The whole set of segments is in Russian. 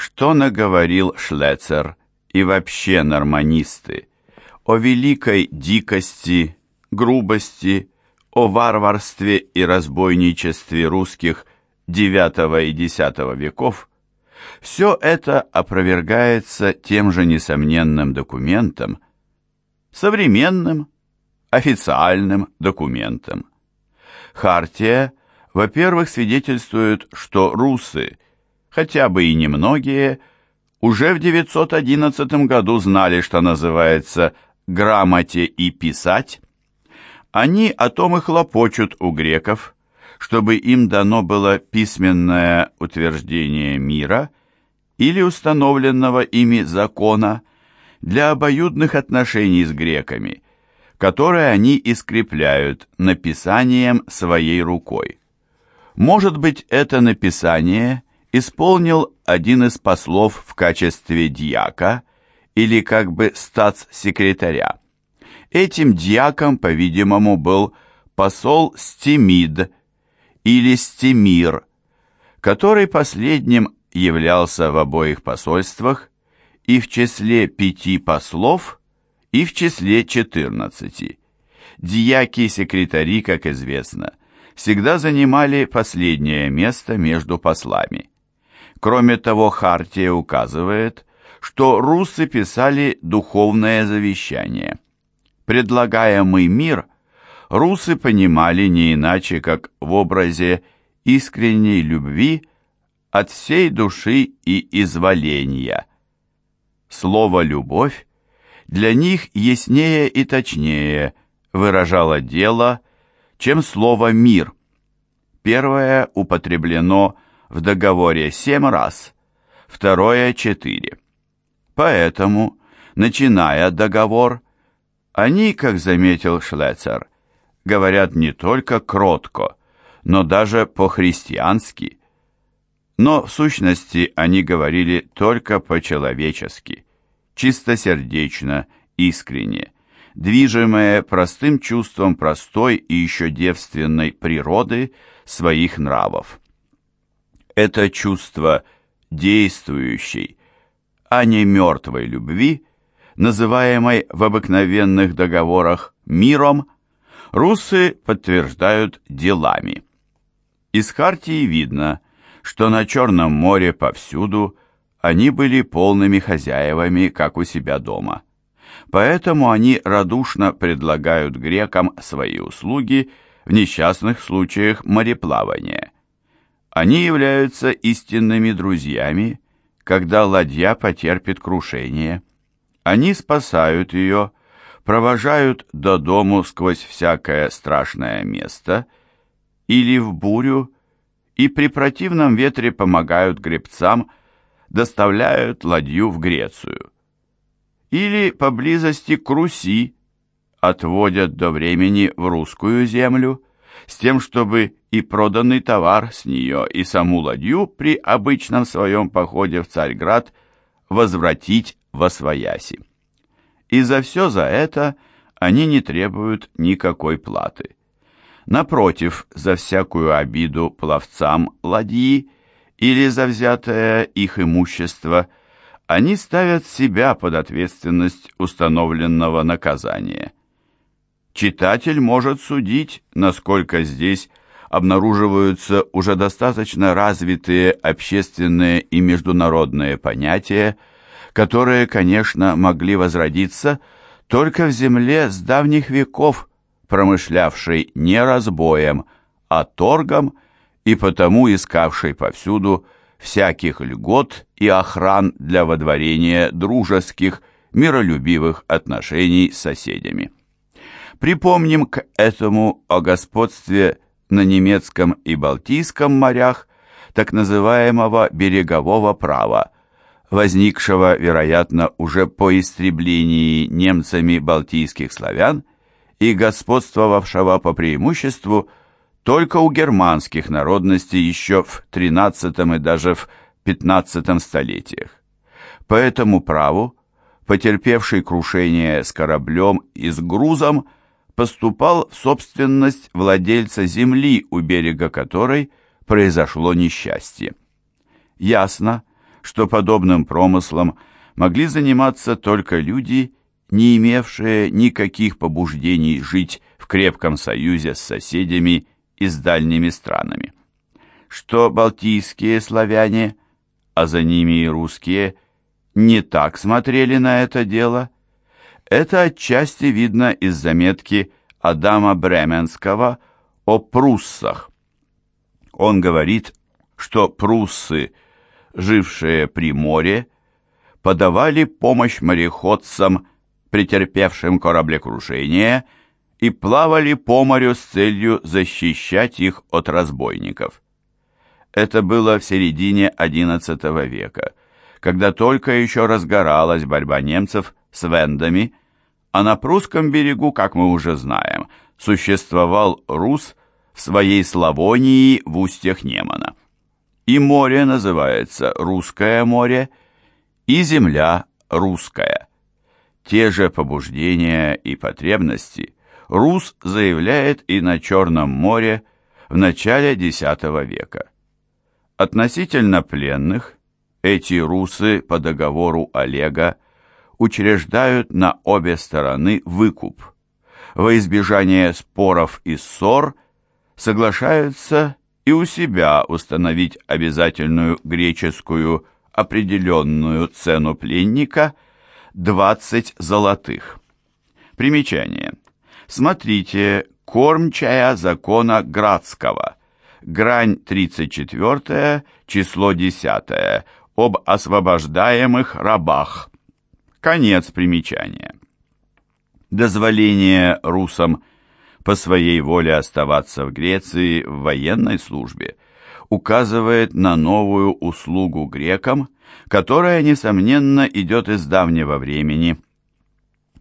Что наговорил Шлецер и вообще норманисты о великой дикости, грубости, о варварстве и разбойничестве русских IX и X веков, все это опровергается тем же несомненным документом, современным, официальным документом. Хартия, во-первых, свидетельствует, что русы, хотя бы и немногие, уже в 911 году знали, что называется «грамоте и писать». Они о том и хлопочут у греков, чтобы им дано было письменное утверждение мира или установленного ими закона для обоюдных отношений с греками, которые они искрепляют написанием своей рукой. Может быть, это написание исполнил один из послов в качестве дьяка или как бы статс-секретаря. Этим дьяком, по-видимому, был посол Стемид или Стемир, который последним являлся в обоих посольствах и в числе пяти послов, и в числе четырнадцати. Дьяки-секретари, как известно, всегда занимали последнее место между послами. Кроме того, Хартия указывает, что русы писали духовное завещание. Предлагаемый мир русы понимали не иначе, как в образе искренней любви от всей души и изволения. Слово «любовь» для них яснее и точнее выражало дело, чем слово «мир». Первое употреблено в договоре семь раз, второе – четыре. Поэтому, начиная договор, они, как заметил Шлецер, говорят не только кротко, но даже по-христиански. Но в сущности они говорили только по-человечески, чистосердечно, искренне, движимые простым чувством простой и еще девственной природы своих нравов. Это чувство действующей, а не мертвой любви, называемой в обыкновенных договорах миром, русы подтверждают делами. Из Хартии видно, что на Черном море повсюду они были полными хозяевами, как у себя дома. Поэтому они радушно предлагают грекам свои услуги в несчастных случаях мореплавания. Они являются истинными друзьями, когда ладья потерпит крушение. Они спасают ее, провожают до дому сквозь всякое страшное место или в бурю, и при противном ветре помогают гребцам, доставляют ладью в Грецию. Или поблизости к Руси отводят до времени в русскую землю, с тем, чтобы и проданный товар с нее, и саму ладью при обычном своем походе в Царьград возвратить во свояси и за все за это они не требуют никакой платы. Напротив, за всякую обиду пловцам ладьи или за взятое их имущество они ставят себя под ответственность установленного наказания. Читатель может судить, насколько здесь обнаруживаются уже достаточно развитые общественные и международные понятия, которые, конечно, могли возродиться только в земле с давних веков, промышлявшей не разбоем, а торгом и потому искавшей повсюду всяких льгот и охран для водворения дружеских, миролюбивых отношений с соседями. Припомним к этому о господстве на немецком и Балтийском морях так называемого берегового права, возникшего, вероятно, уже по истреблении немцами балтийских славян и господствовавшего по преимуществу только у германских народностей еще в XIII и даже в XV столетиях. По этому праву, потерпевший крушение с кораблем и с грузом, поступал в собственность владельца земли, у берега которой произошло несчастье. Ясно, что подобным промыслом могли заниматься только люди, не имевшие никаких побуждений жить в крепком союзе с соседями и с дальними странами. Что балтийские славяне, а за ними и русские, не так смотрели на это дело, это отчасти видно из заметки Адама Бременского о пруссах. Он говорит, что пруссы, жившие при море, подавали помощь мореходцам, претерпевшим кораблекрушение, и плавали по морю с целью защищать их от разбойников. Это было в середине XI века, когда только еще разгоралась борьба немцев с вендами, а на прусском берегу, как мы уже знаем, существовал Рус в своей Славонии в устьях Немана. И море называется Русское море, и земля русская. Те же побуждения и потребности Рус заявляет и на Черном море в начале X века. Относительно пленных, эти русы по договору Олега учреждают на обе стороны выкуп. Во избежание споров и ссор соглашаются и у себя установить обязательную греческую определенную цену пленника 20 золотых. Примечание. Смотрите «Кормчая закона Градского», грань 34, число 10, об освобождаемых рабах. Конец примечания. Дозволение русам по своей воле оставаться в Греции в военной службе указывает на новую услугу грекам, которая, несомненно, идет из давнего времени,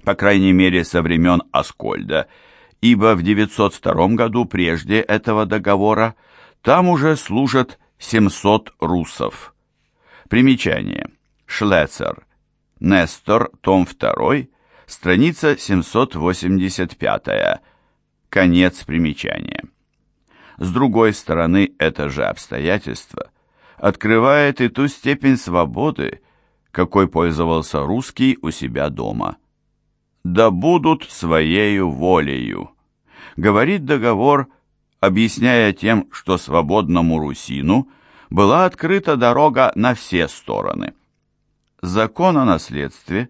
по крайней мере, со времен Аскольда, ибо в 902 году, прежде этого договора, там уже служат 700 русов. Примечание. Шлецер. Нестор, том 2, страница 785. Конец примечания. С другой стороны, это же обстоятельство открывает и ту степень свободы, какой пользовался русский у себя дома. «Да будут своею волею», — говорит договор, объясняя тем, что свободному русину была открыта дорога на все стороны. Закон о наследстве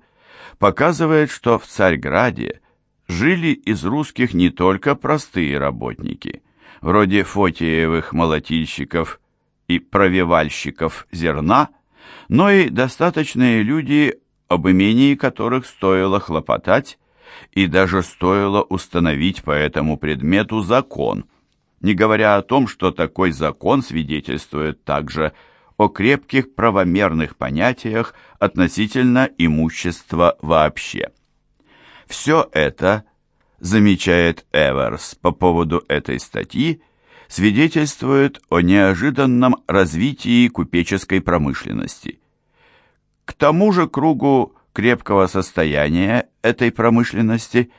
показывает, что в Царьграде жили из русских не только простые работники — вроде Фотиевых молотильщиков и провивальщиков зерна, но и достаточные люди, об имении которых стоило хлопотать и даже стоило установить по этому предмету закон, не говоря о том, что такой закон свидетельствует также о крепких правомерных понятиях относительно имущества вообще. Все это замечает Эверс по поводу этой статьи, свидетельствует о неожиданном развитии купеческой промышленности. К тому же кругу крепкого состояния этой промышленности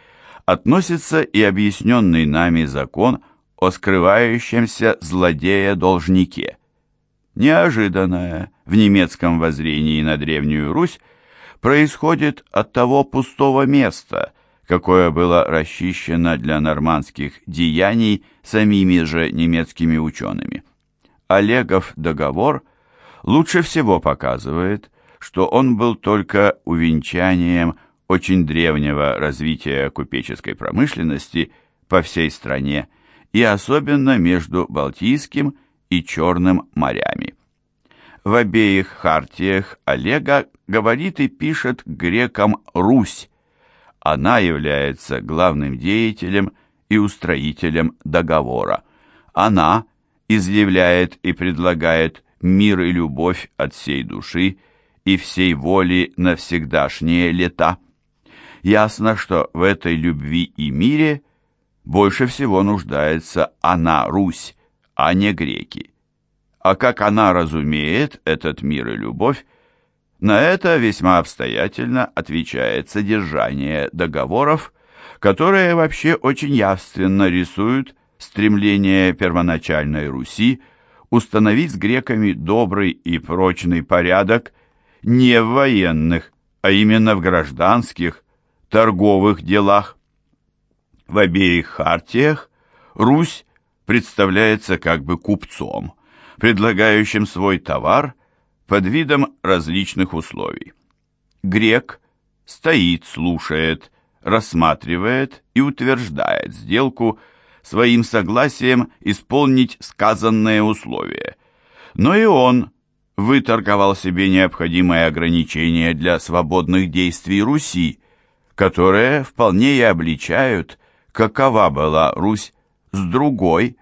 относится и объясненный нами закон о скрывающемся злодея-должнике. Неожиданное в немецком воззрении на Древнюю Русь происходит от того пустого места – какое было расчищено для нормандских деяний самими же немецкими учеными. Олегов договор лучше всего показывает, что он был только увенчанием очень древнего развития купеческой промышленности по всей стране и особенно между Балтийским и Черным морями. В обеих хартиях Олега говорит и пишет грекам «Русь», она является главным деятелем и устроителем договора. Она изъявляет и предлагает мир и любовь от всей души и всей воли на всегдашние лета. Ясно, что в этой любви и мире больше всего нуждается она, Русь, а не греки. А как она разумеет этот мир и любовь, на это весьма обстоятельно отвечает содержание договоров, которые вообще очень явственно рисуют стремление первоначальной Руси установить с греками добрый и прочный порядок не в военных, а именно в гражданских, торговых делах. В обеих хартиях Русь представляется как бы купцом, предлагающим свой товар под видом различных условий. Грек стоит, слушает, рассматривает и утверждает сделку своим согласием исполнить сказанные условия. Но и он выторговал себе необходимые ограничения для свободных действий Руси, которые вполне и обличают, какова была Русь с другой,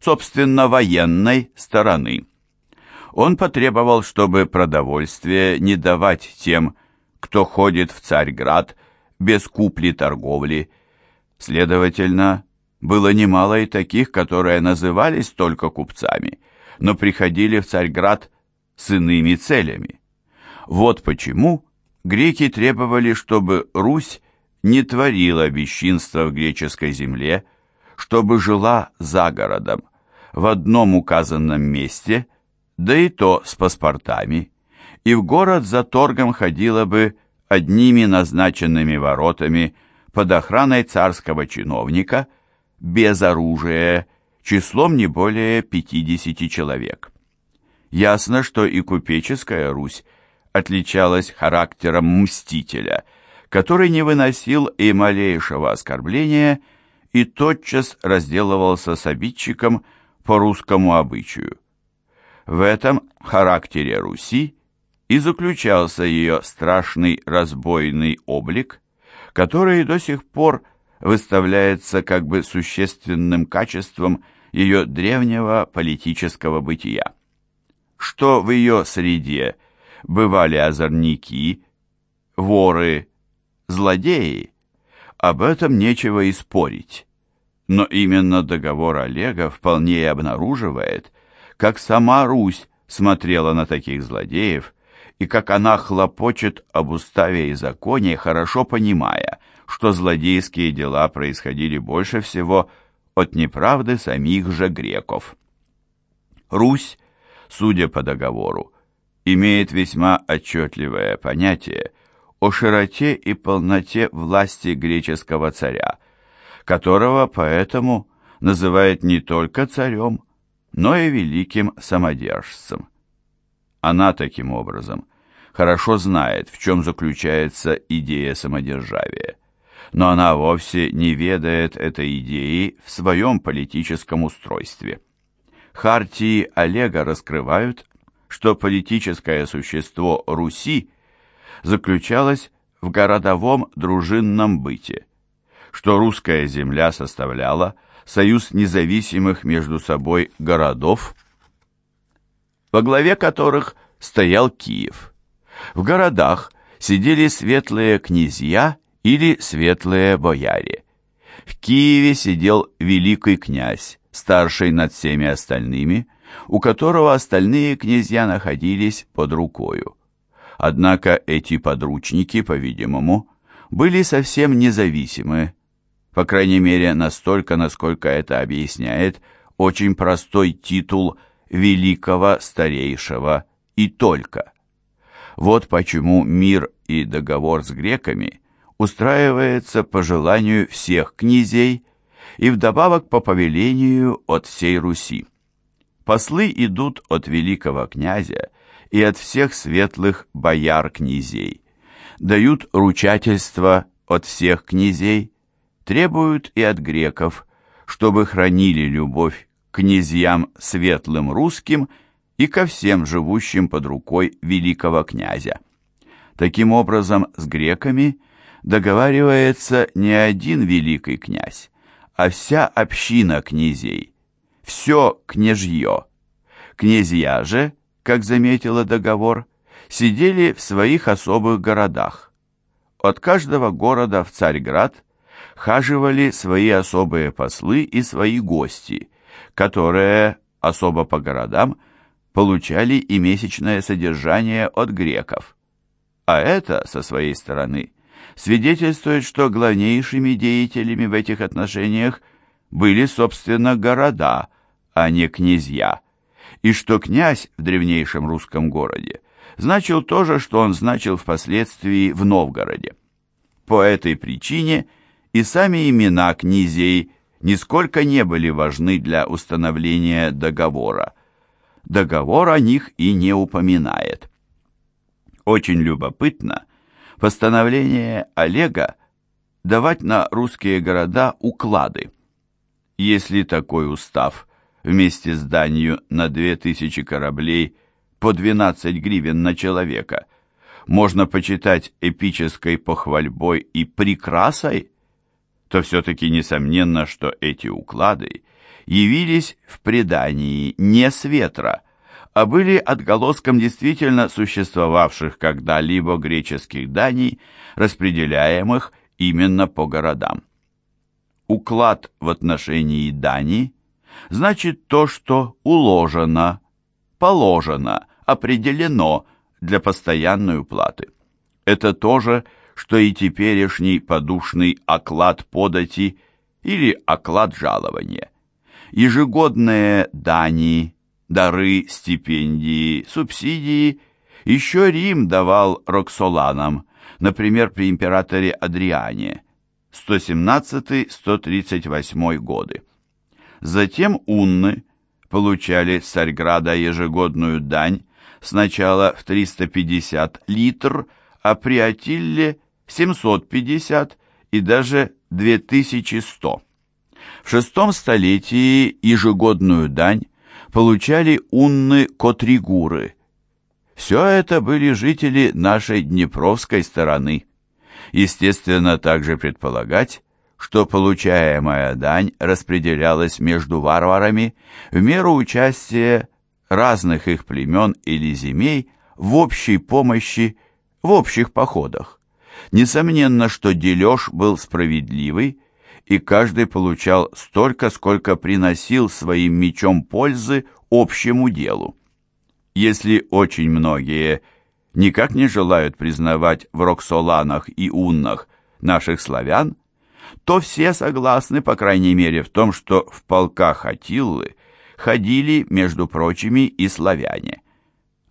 собственно, военной стороны. Он потребовал, чтобы продовольствие не давать тем, кто ходит в Царьград без купли-торговли. Следовательно, было немало и таких, которые назывались только купцами, но приходили в Царьград с иными целями. Вот почему греки требовали, чтобы Русь не творила бесчинства в греческой земле, чтобы жила за городом, в одном указанном месте, да и то с паспортами, и в город за торгом ходила бы одними назначенными воротами под охраной царского чиновника, без оружия, числом не более 50 человек. Ясно, что и купеческая Русь отличалась характером мстителя, который не выносил и малейшего оскорбления и тотчас разделывался с обидчиком по русскому обычаю. В этом характере Руси и заключался ее страшный разбойный облик, который до сих пор выставляется как бы существенным качеством ее древнего политического бытия. Что в ее среде бывали озорники, воры, злодеи, об этом нечего и спорить. Но именно договор Олега вполне обнаруживает, как сама Русь смотрела на таких злодеев и как она хлопочет об уставе и законе, хорошо понимая, что злодейские дела происходили больше всего от неправды самих же греков. Русь, судя по договору, имеет весьма отчетливое понятие о широте и полноте власти греческого царя, которого поэтому называет не только царем, но и великим самодержцем. Она таким образом хорошо знает, в чем заключается идея самодержавия, но она вовсе не ведает этой идеи в своем политическом устройстве. Хартии Олега раскрывают, что политическое существо Руси заключалось в городовом дружинном быте, что русская земля составляла союз независимых между собой городов, во главе которых стоял Киев. В городах сидели светлые князья или светлые бояре. В Киеве сидел великий князь, старший над всеми остальными, у которого остальные князья находились под рукою. Однако эти подручники, по-видимому, были совсем независимы, по крайней мере настолько, насколько это объясняет очень простой титул великого старейшего и только. Вот почему мир и договор с греками устраивается по желанию всех князей и вдобавок по повелению от всей Руси. Послы идут от великого князя и от всех светлых бояр-князей, дают ручательство от всех князей, требуют и от греков, чтобы хранили любовь князьям светлым русским и ко всем живущим под рукой великого князя. Таким образом, с греками договаривается не один великий князь, а вся община князей, все княжье. Князья же, как заметила договор, сидели в своих особых городах. От каждого города в Царьград хаживали свои особые послы и свои гости – которые, особо по городам, получали и месячное содержание от греков. А это, со своей стороны, свидетельствует, что главнейшими деятелями в этих отношениях были, собственно, города, а не князья, и что князь в древнейшем русском городе значил то же, что он значил впоследствии в Новгороде. По этой причине и сами имена князей нисколько не были важны для установления договора. Договор о них и не упоминает. Очень любопытно постановление Олега давать на русские города уклады. Если такой устав вместе с данью на 2000 кораблей по 12 гривен на человека можно почитать эпической похвальбой и прекрасой, то все-таки несомненно, что эти уклады явились в предании не с ветра, а были отголоском действительно существовавших когда-либо греческих даний, распределяемых именно по городам. Уклад в отношении дани значит то, что уложено, положено, определено для постоянной уплаты. Это то же, что и теперешний подушный оклад подати или оклад жалования. Ежегодные дани, дары, стипендии, субсидии еще Рим давал роксоланам, например, при императоре Адриане, 117-138 годы. Затем унны получали с Царьграда ежегодную дань сначала в 350 литр, а при Атилле 750 и даже 2100. В шестом столетии ежегодную дань получали унны-котригуры. Все это были жители нашей Днепровской стороны. Естественно, также предполагать, что получаемая дань распределялась между варварами в меру участия разных их племен или земей в общей помощи, в общих походах. Несомненно, что дележ был справедливый, и каждый получал столько, сколько приносил своим мечом пользы общему делу. Если очень многие никак не желают признавать в Роксоланах и Уннах наших славян, то все согласны, по крайней мере, в том, что в полках Атиллы ходили, между прочими, и славяне.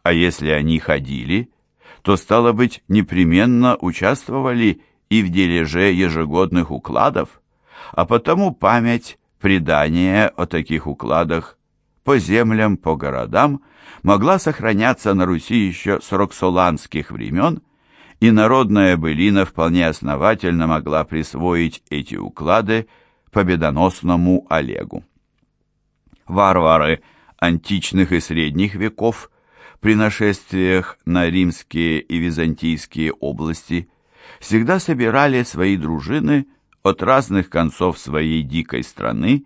А если они ходили, то, стало быть, непременно участвовали и в дележе ежегодных укладов, а потому память, предание о таких укладах по землям, по городам могла сохраняться на Руси еще с роксоланских времен, и народная былина вполне основательно могла присвоить эти уклады победоносному Олегу. Варвары античных и средних веков при нашествиях на римские и византийские области всегда собирали свои дружины от разных концов своей дикой страны,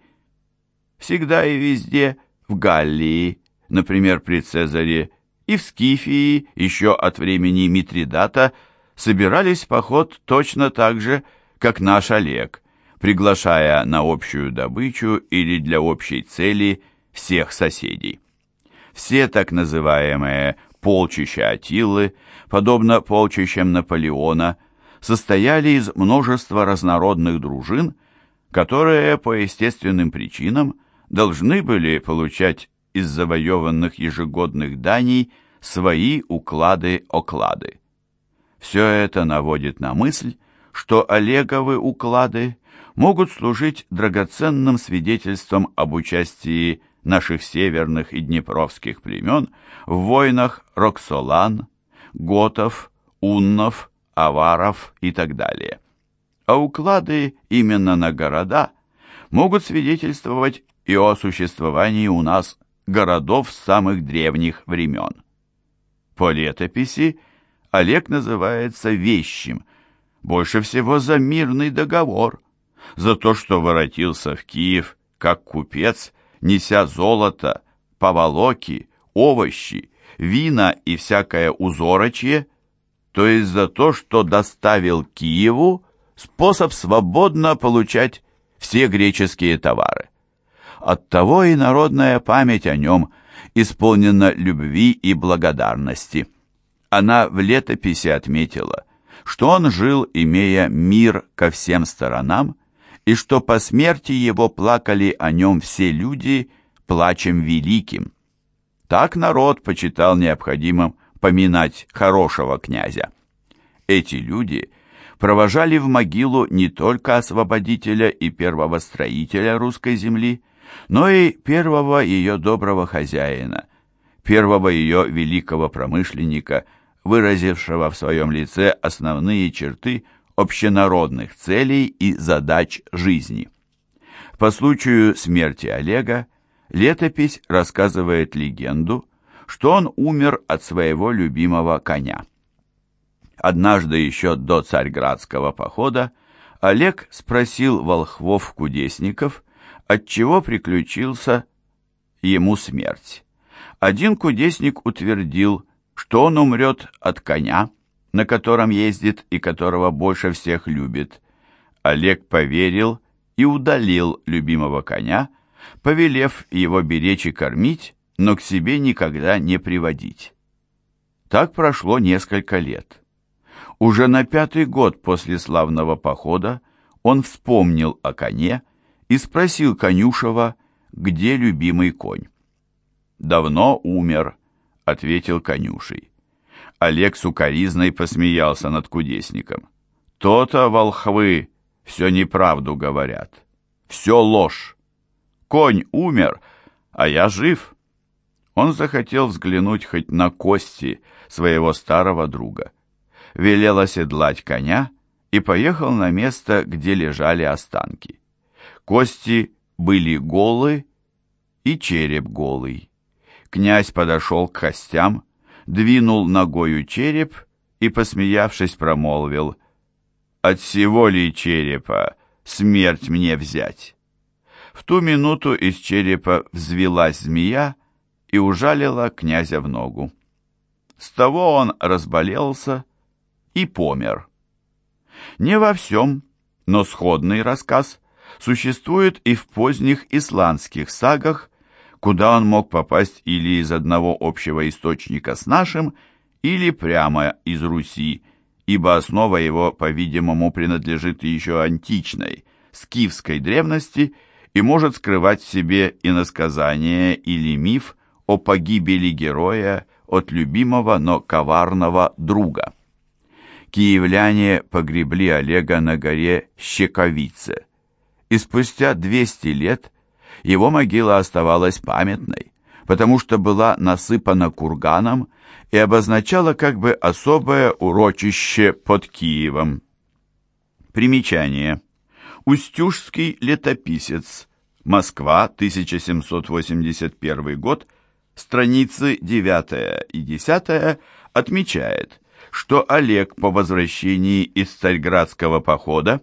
всегда и везде, в Галлии, например, при Цезаре, и в Скифии, еще от времени Митридата, собирались в поход точно так же, как наш Олег, приглашая на общую добычу или для общей цели всех соседей. Все так называемые полчища Атилы, подобно полчищам Наполеона, состояли из множества разнородных дружин, которые по естественным причинам должны были получать из завоеванных ежегодных даний свои уклады-оклады. Все это наводит на мысль, что Олеговы уклады могут служить драгоценным свидетельством об участии наших северных и днепровских племен в войнах Роксолан, Готов, Уннов, Аваров и так далее. А уклады именно на города могут свидетельствовать и о существовании у нас городов самых древних времен. По летописи Олег называется вещим, больше всего за мирный договор, за то, что воротился в Киев как купец, неся золото, поволоки, овощи, вина и всякое узорочье, то есть за то, что доставил Киеву способ свободно получать все греческие товары. Оттого и народная память о нем исполнена любви и благодарности. Она в летописи отметила, что он жил, имея мир ко всем сторонам, и что по смерти его плакали о нем все люди плачем великим. Так народ почитал необходимым поминать хорошего князя. Эти люди провожали в могилу не только освободителя и первого строителя русской земли, но и первого ее доброго хозяина, первого ее великого промышленника, выразившего в своем лице основные черты общенародных целей и задач жизни. По случаю смерти Олега летопись рассказывает легенду, что он умер от своего любимого коня. Однажды еще до царьградского похода Олег спросил волхвов-кудесников, отчего приключился ему смерть. Один кудесник утвердил, что он умрет от коня, на котором ездит и которого больше всех любит. Олег поверил и удалил любимого коня, повелев его беречь и кормить, но к себе никогда не приводить. Так прошло несколько лет. Уже на пятый год после славного похода он вспомнил о коне и спросил конюшева, где любимый конь. «Давно умер», — ответил конюшей. Олег сукоризной посмеялся над кудесником. «То-то волхвы все неправду говорят. Все ложь. Конь умер, а я жив». Он захотел взглянуть хоть на кости своего старого друга велел оседлать коня и поехал на место, где лежали останки. Кости были голы и череп голый. Князь подошел к костям, двинул ногою череп и, посмеявшись, промолвил «От всего ли черепа смерть мне взять?» В ту минуту из черепа взвелась змея и ужалила князя в ногу. С того он разболелся и помер. Не во всем, но сходный рассказ существует и в поздних исландских сагах, куда он мог попасть или из одного общего источника с нашим, или прямо из Руси, ибо основа его, по-видимому, принадлежит еще античной, скифской древности и может скрывать в себе иносказание или миф о погибели героя от любимого, но коварного друга киевляне погребли Олега на горе Щековице. И спустя 200 лет его могила оставалась памятной, потому что была насыпана курганом и обозначала как бы особое урочище под Киевом. Примечание. Устюжский летописец. Москва, 1781 год. Страницы 9 и 10 отмечает – что Олег по возвращении из царьградского похода,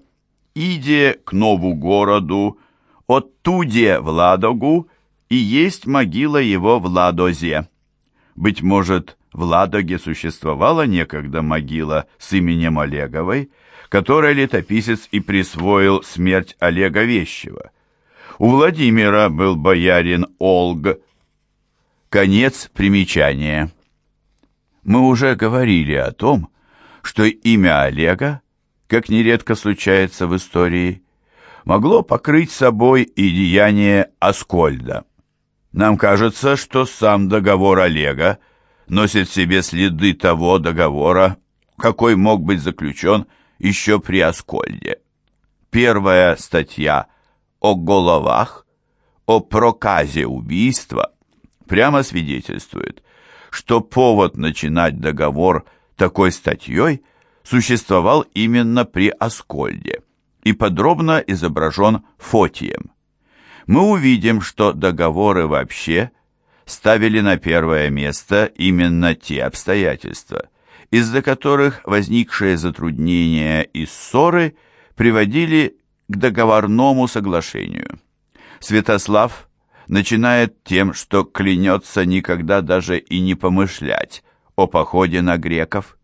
иде к нову городу, оттуде в Ладогу, и есть могила его в Ладозе. Быть может, в Ладоге существовала некогда могила с именем Олеговой, которой летописец и присвоил смерть Олега Вещего. У Владимира был боярин Олг. Конец примечания. Мы уже говорили о том, что имя Олега, как нередко случается в истории, могло покрыть собой и деяние Аскольда. Нам кажется, что сам договор Олега носит в себе следы того договора, какой мог быть заключен еще при Аскольде. Первая статья о головах, о проказе убийства прямо свидетельствует, что повод начинать договор такой статьей существовал именно при Аскольде и подробно изображен Фотием. Мы увидим, что договоры вообще ставили на первое место именно те обстоятельства, из-за которых возникшие затруднения и ссоры приводили к договорному соглашению. Святослав начинает тем, что клянется никогда даже и не помышлять о походе на греков.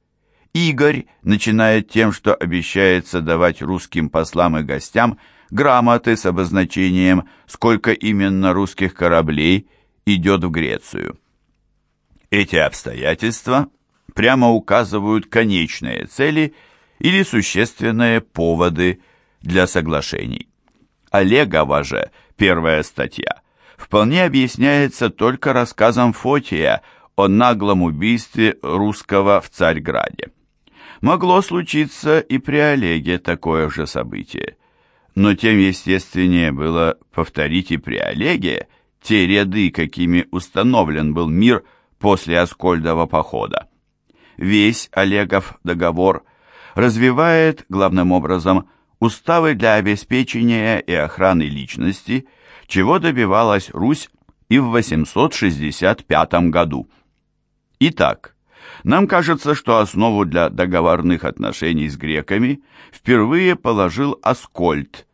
Игорь начинает тем, что обещается давать русским послам и гостям грамоты с обозначением, сколько именно русских кораблей идет в Грецию. Эти обстоятельства прямо указывают конечные цели или существенные поводы для соглашений. Олегова же первая статья вполне объясняется только рассказом Фотия о наглом убийстве русского в Царьграде. Могло случиться и при Олеге такое же событие, но тем естественнее было повторить и при Олеге те ряды, какими установлен был мир после Аскольдова похода. Весь Олегов договор развивает, главным образом, уставы для обеспечения и охраны личности, чего добивалась Русь и в 865 году. Итак, нам кажется, что основу для договорных отношений с греками впервые положил Аскольд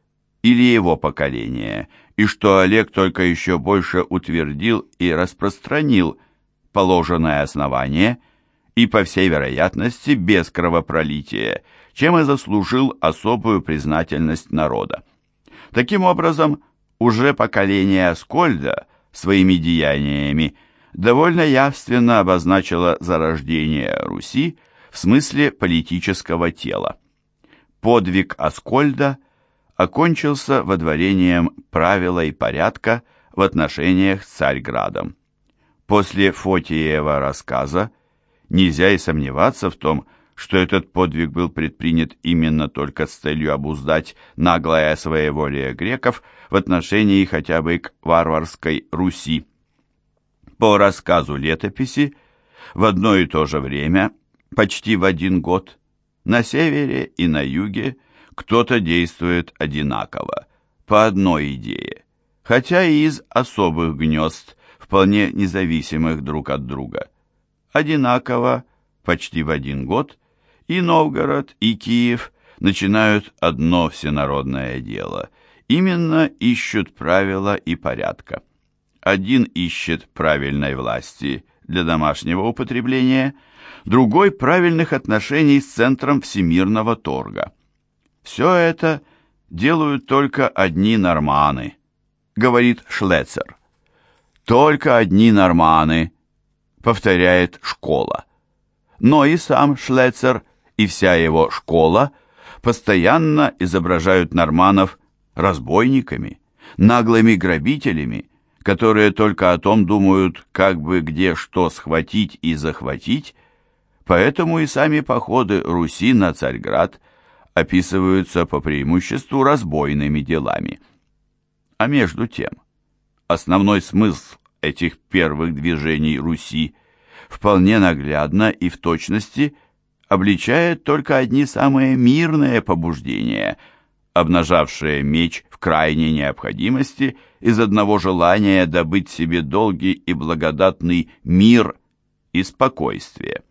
или его поколение, и что Олег только еще больше утвердил и распространил положенное основание и, по всей вероятности, без кровопролития, чем и заслужил особую признательность народа. Таким образом, уже поколение Аскольда своими деяниями довольно явственно обозначило зарождение Руси в смысле политического тела. Подвиг Аскольда окончился водворением правила и порядка в отношениях с Царьградом. После Фотиева рассказа нельзя и сомневаться в том, что этот подвиг был предпринят именно только с целью обуздать наглое своеволие греков в отношении хотя бы к варварской Руси. По рассказу летописи, в одно и то же время, почти в один год, на севере и на юге кто-то действует одинаково, по одной идее, хотя и из особых гнезд, вполне независимых друг от друга. Одинаково, почти в один год, и Новгород, и Киев начинают одно всенародное дело. Именно ищут правила и порядка. Один ищет правильной власти для домашнего употребления, другой – правильных отношений с центром всемирного торга. Все это делают только одни норманы, говорит Шлецер. Только одни норманы, повторяет школа. Но и сам Шлецер и вся его школа постоянно изображают норманов разбойниками, наглыми грабителями, которые только о том думают, как бы где что схватить и захватить, поэтому и сами походы Руси на Царьград описываются по преимуществу разбойными делами. А между тем, основной смысл этих первых движений Руси вполне наглядно и в точности – обличает только одни самые мирные побуждения, обнажавшие меч в крайней необходимости из одного желания добыть себе долгий и благодатный мир и спокойствие.